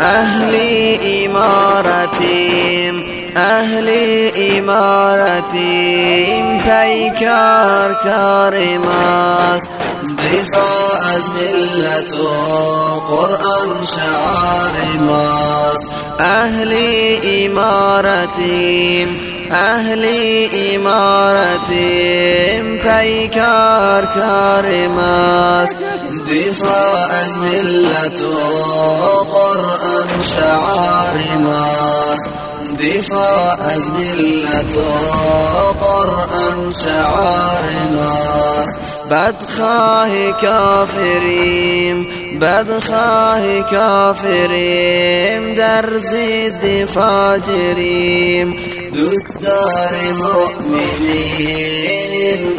اهل امارتیم اهل امارتیم پیکار کار ماست دفاع از قرآن شعار ماست اهل امارتیم اهل امارتیم پیکار کار ماست دفاع از ملت و قرآن شعار ماست دفاع از ملت و قرآن شعار ماست بدخواه کافریم بدخواه کافریم در ضد فاجریم دوستدار مؤمنین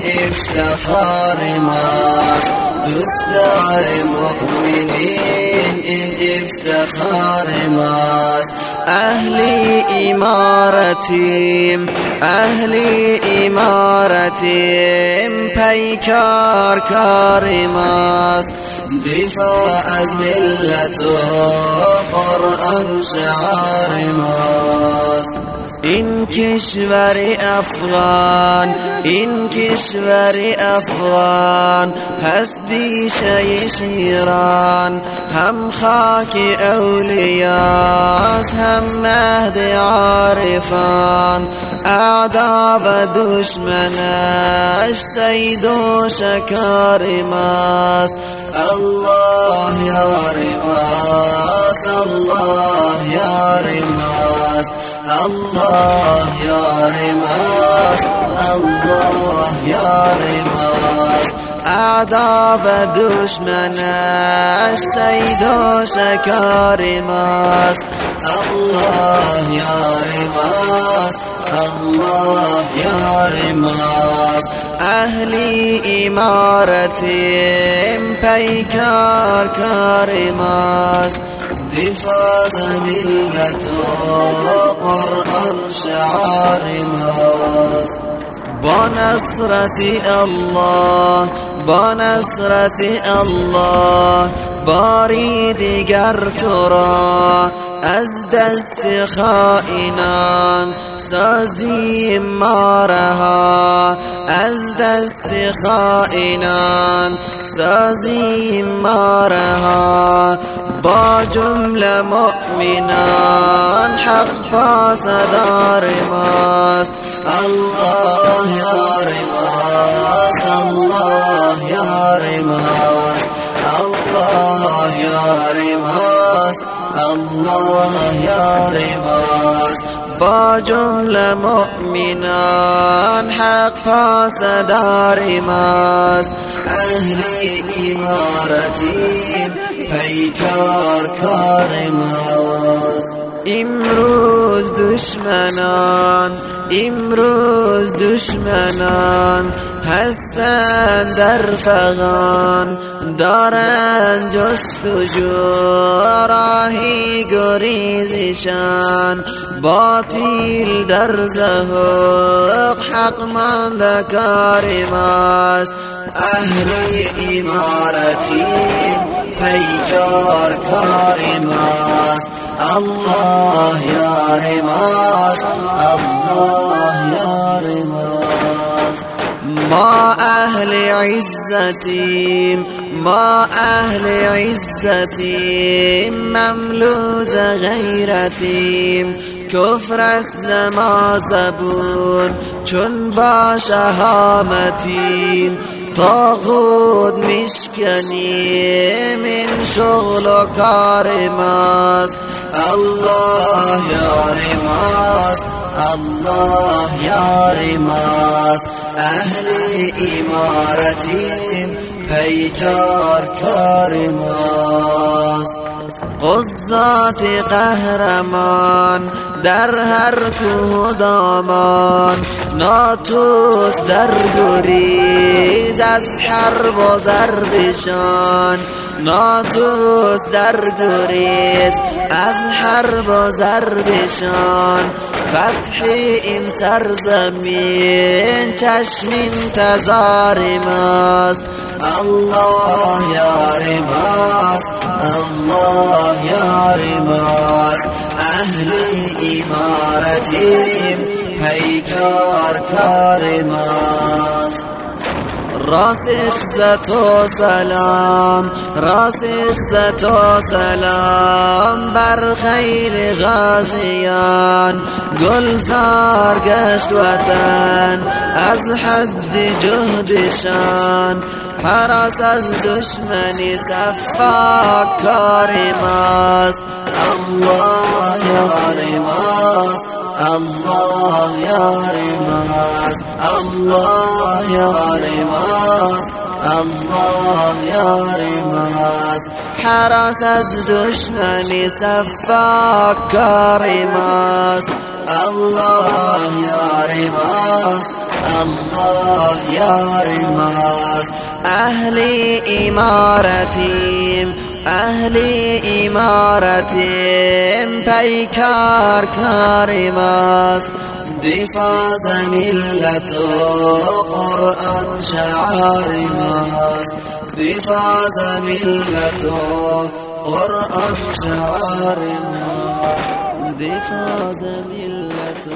افتخار ماست دوستدار مؤمنین این افتخار ماست اهل امارتیم اهل امارتیم پیکار کار ماست دفاع از ملت و قرآن شعار ماست این کشور افغان این کشور افغان هست بیشه شیران هم خاک اولیاست هم مهد عارفان. اعدا و دشمنش صید و شکار ماست. الله یار ماست الله الله یار الله یار ماست. اعدا و دشمنش صید و شکار ماست. الله یار ماست. الله یار ماست. اهل امارتیم پیکار کار ماست. دفاع ملت و قرآن شعار با نصرت الله با نصرت الله بار دیگر از دست خائنان سازی ما رها. از دست خائنان سازی ما رها. با جمله مؤمنان حق پاسدار ماست. الله یار ماست الله یار ماست. الله یار ماست. الله یار ماست با جمله مؤمنان حق پاسدار ماست أهل امارتیم پیکار کار امروز دشمنان امروز دشمنان هستند در فغان دارن جستجو راهی گریزشان. باطل در زهق حق مند کار ماست. اهل امارتیم پیکار کار ماست. الله یار ماست الله یار ماست. ما اهل عزتیم ما اهل عزتیم مملو ز غیرتیم. کفر است ز ما زبون چون با شهامتیم. طاغوت میشکنیم این شغل و کار ماست. الله یار ماست الله یار ماست. اهل امارتیم پیکار کار ماست. غزات قهرمان در هر کوه دامان ناتوست در گریز از حرب و ضربشان. ناتوست در گریز از حرب و ضربشان. فتح این سرزمین چشم انتظار ماست. الله یار ماست الله یار ماست. اهل امارتیم پیکار کار ماست. راسخ ز تو سلام راسخ ز تو سلام بر خیر غازیان. گلزار گشت وطن از حد جهدشان حراس از دشمنی صفا کار ماست. الله یار ماست. الله یار ماست. الله یار ماست. الله یار ماست. حراس از دشمنی صفا کار ماست. الله یار ماست. الله یار ماست. اهل امارتیم. اهل امارتیم پیکار کار ماست دفاع ملت و قرآن شعار ماست دفاع ملت و قرآن شعار ماست دفاع ملت